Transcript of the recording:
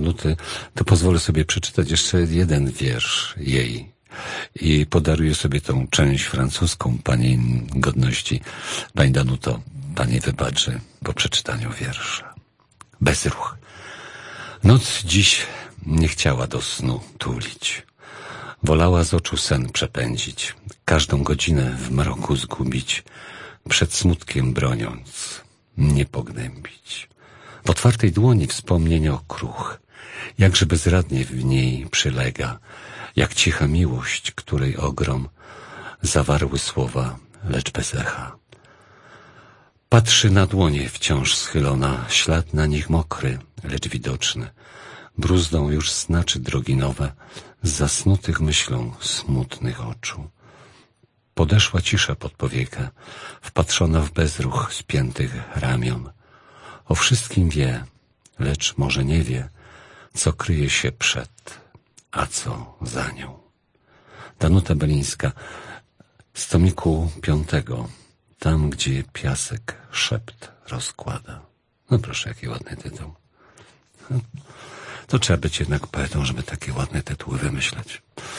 Danuty, to pozwolę sobie przeczytać jeszcze jeden wiersz jej i podaruję sobie tą część francuską Pani godności. Pani Danuto, Pani wybaczy po przeczytaniu wiersza. Bezruch. Noc dziś nie chciała do snu tulić. Wolała z oczu sen przepędzić, każdą godzinę w mroku zgubić, przed smutkiem broniąc, nie pognębić. W otwartej dłoni wspomnień okruch, jakże bezradnie w niej przylega, jak cicha miłość, której ogrom zawarły słowa, lecz bez echa. Patrzy na dłonie wciąż schylona, ślad na nich mokry, lecz widoczny. Bruzdą już znaczy drogi nowe, z zasnutych myślą smutnych oczu. Podeszła cisza pod powiekę, wpatrzona w bezruch spiętych ramion. O wszystkim wie, lecz może nie wie, co kryje się przed, a co za nią. Danuta Belińska z tomiku piątego, tam gdzie piasek szept rozkłada. No proszę, jaki ładny tytuł. To trzeba być jednak poetą, żeby takie ładne tytuły wymyśleć.